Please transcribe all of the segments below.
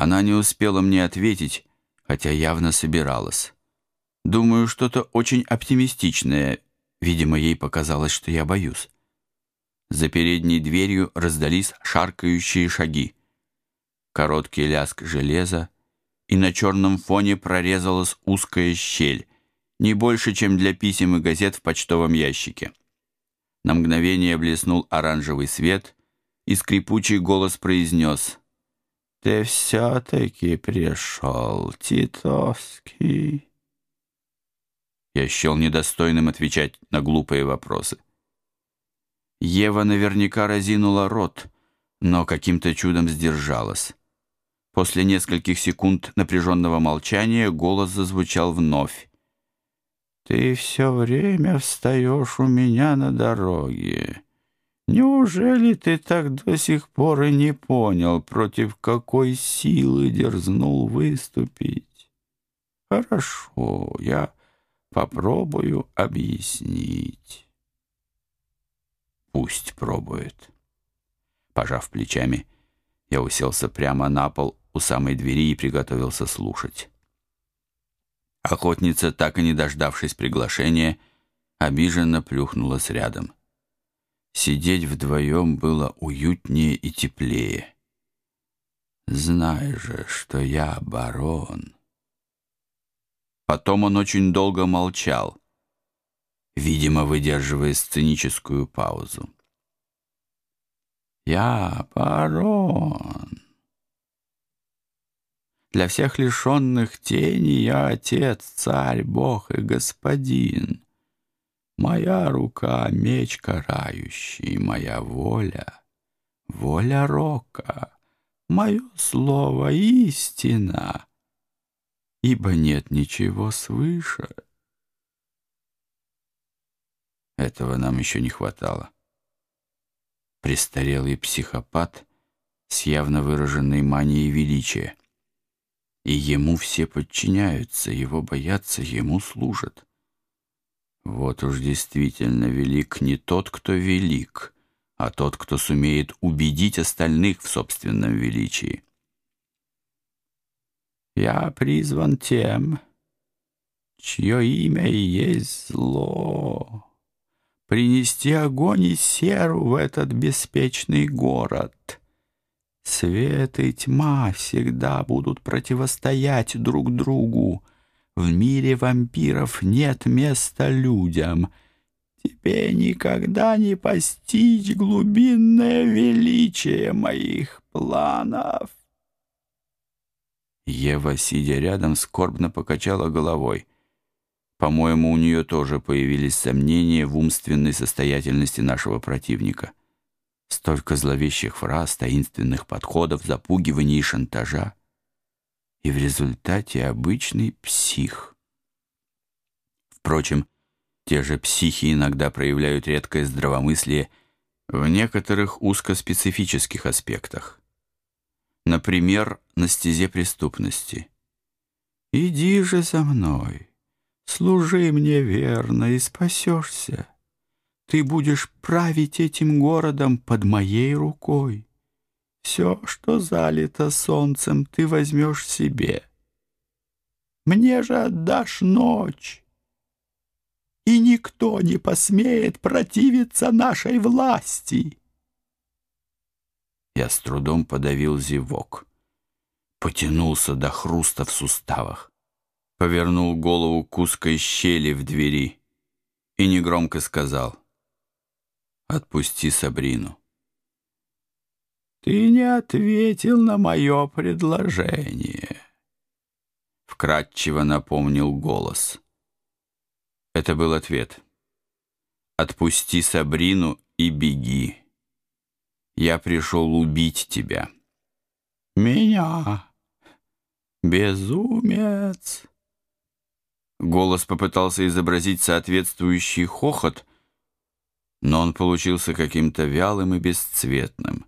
Она не успела мне ответить, хотя явно собиралась. Думаю, что-то очень оптимистичное. Видимо, ей показалось, что я боюсь. За передней дверью раздались шаркающие шаги. Короткий ляск железа, и на черном фоне прорезалась узкая щель, не больше, чем для писем и газет в почтовом ящике. На мгновение блеснул оранжевый свет, и скрипучий голос произнес «Ты все-таки пришел, Титовский». Я счел недостойным отвечать на глупые вопросы. Ева наверняка разинула рот, но каким-то чудом сдержалась. После нескольких секунд напряженного молчания голос зазвучал вновь. «Ты все время встаешь у меня на дороге. Неужели ты так до сих пор и не понял, против какой силы дерзнул выступить? Хорошо, я попробую объяснить». «Пусть пробует». Пожав плечами, я уселся прямо на пол у самой двери и приготовился слушать. Охотница, так и не дождавшись приглашения, обиженно плюхнулась рядом. Сидеть вдвоем было уютнее и теплее. «Знай же, что я барон». Потом он очень долго молчал, видимо, выдерживая сценическую паузу. «Я барон». Для всех лишенных тени я отец, царь, бог и господин. Моя рука — меч карающий, моя воля — воля рока, мое слово — истина, ибо нет ничего свыше. Этого нам еще не хватало. Престарелый психопат с явно выраженной манией величия — и ему все подчиняются, его боятся, ему служат. Вот уж действительно велик не тот, кто велик, а тот, кто сумеет убедить остальных в собственном величии. Я призван тем, чье имя и есть зло, принести огонь и серу в этот беспечный город — Свет и тьма всегда будут противостоять друг другу. В мире вампиров нет места людям. Тебе никогда не постичь глубинное величие моих планов. Ева, сидя рядом, скорбно покачала головой. По-моему, у нее тоже появились сомнения в умственной состоятельности нашего противника. Столько зловещих фраз, таинственных подходов, запугиваний и шантажа. И в результате обычный псих. Впрочем, те же психи иногда проявляют редкое здравомыслие в некоторых узкоспецифических аспектах. Например, на стезе преступности. «Иди же за мной, служи мне верно и спасешься». Ты будешь править этим городом под моей рукой. Все, что залито солнцем, ты возьмешь себе. Мне же отдашь ночь, и никто не посмеет противиться нашей власти. Я с трудом подавил зевок, потянулся до хруста в суставах, повернул голову к узкой щели в двери и негромко сказал — Отпусти Сабрину. Ты не ответил на мое предложение. Вкратчиво напомнил голос. Это был ответ. Отпусти Сабрину и беги. Я пришел убить тебя. Меня? Безумец! Голос попытался изобразить соответствующий хохот, но он получился каким-то вялым и бесцветным.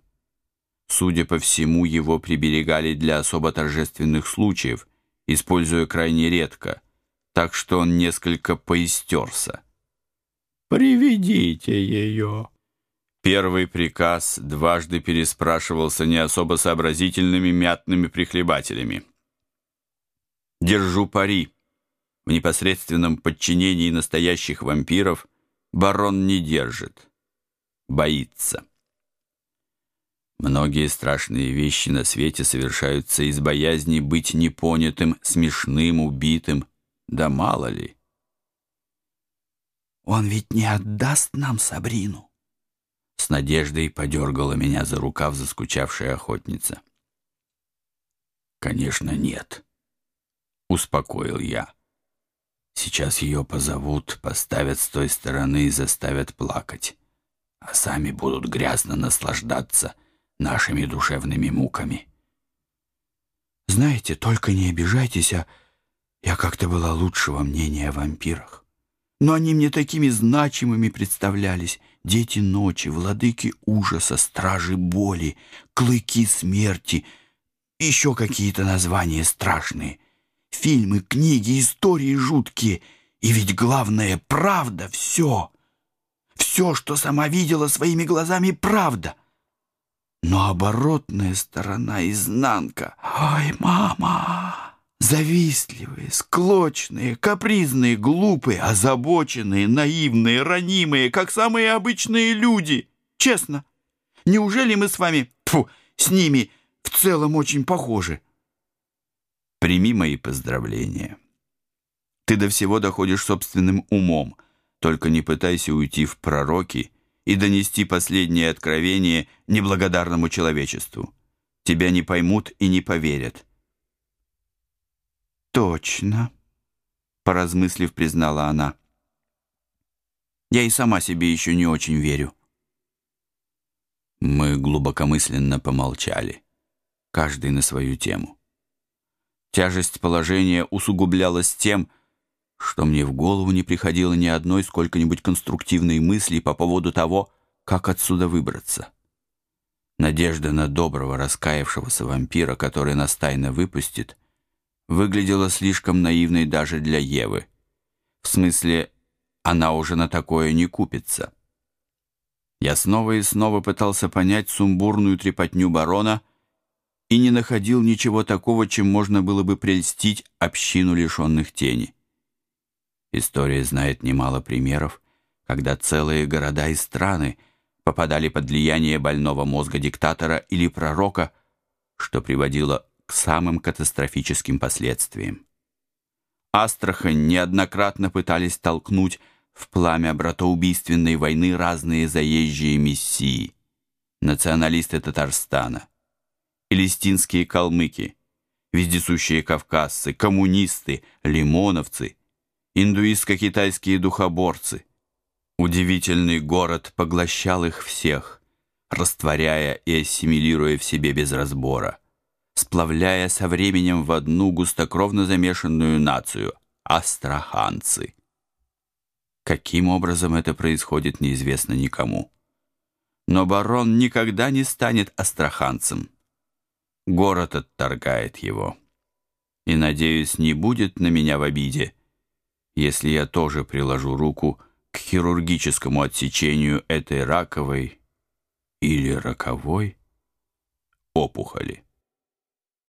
Судя по всему, его приберегали для особо торжественных случаев, используя крайне редко, так что он несколько поистерся. «Приведите ее! Первый приказ дважды переспрашивался не особо сообразительными мятными прихлебателями. «Держу пари. В непосредственном подчинении настоящих вампиров барон не держит. Боится». Многие страшные вещи на свете совершаются из боязни быть непонятым, смешным, убитым. Да мало ли. «Он ведь не отдаст нам Сабрину?» С надеждой подергала меня за рукав заскучавшая охотница. «Конечно, нет», — успокоил я. «Сейчас ее позовут, поставят с той стороны и заставят плакать, а сами будут грязно наслаждаться нашими душевными муками». «Знаете, только не обижайтесь, а я как-то была лучшего мнения о вампирах. Но они мне такими значимыми представлялись, дети ночи, владыки ужаса, стражи боли, клыки смерти, еще какие-то названия страшные. Фильмы, книги, истории жуткие. И ведь главное — правда, все. Все, что сама видела своими глазами, правда. Но оборотная сторона, изнанка. Ой, мама! Завистливые, склочные, капризные, глупые, озабоченные, наивные, ранимые, как самые обычные люди. Честно. Неужели мы с вами, фу, с ними в целом очень похожи? Прими мои поздравления. Ты до всего доходишь собственным умом, только не пытайся уйти в пророки и донести последнее откровение неблагодарному человечеству. Тебя не поймут и не поверят. «Точно», — поразмыслив, признала она. «Я и сама себе еще не очень верю». Мы глубокомысленно помолчали, каждый на свою тему. Тяжесть положения усугублялась тем, что мне в голову не приходило ни одной сколько-нибудь конструктивной мысли по поводу того, как отсюда выбраться. Надежда на доброго, раскаявшегося вампира, который нас тайно выпустит, выглядела слишком наивной даже для Евы. В смысле, она уже на такое не купится. Я снова и снова пытался понять сумбурную трепотню барона и не находил ничего такого, чем можно было бы прельстить общину лишенных тени. История знает немало примеров, когда целые города и страны попадали под влияние больного мозга диктатора или пророка, что приводило к самым катастрофическим последствиям. Астрахань неоднократно пытались толкнуть в пламя братоубийственной войны разные заезжие мессии, националисты Татарстана, элистинские калмыки, вездесущие кавказцы, коммунисты, лимоновцы, индуистско-китайские духоборцы. Удивительный город поглощал их всех, растворяя и ассимилируя в себе без разбора сплавляя со временем в одну густокровно замешанную нацию – астраханцы. Каким образом это происходит, неизвестно никому. Но барон никогда не станет астраханцем. Город отторгает его. И, надеюсь, не будет на меня в обиде, если я тоже приложу руку к хирургическому отсечению этой раковой или роковой опухоли.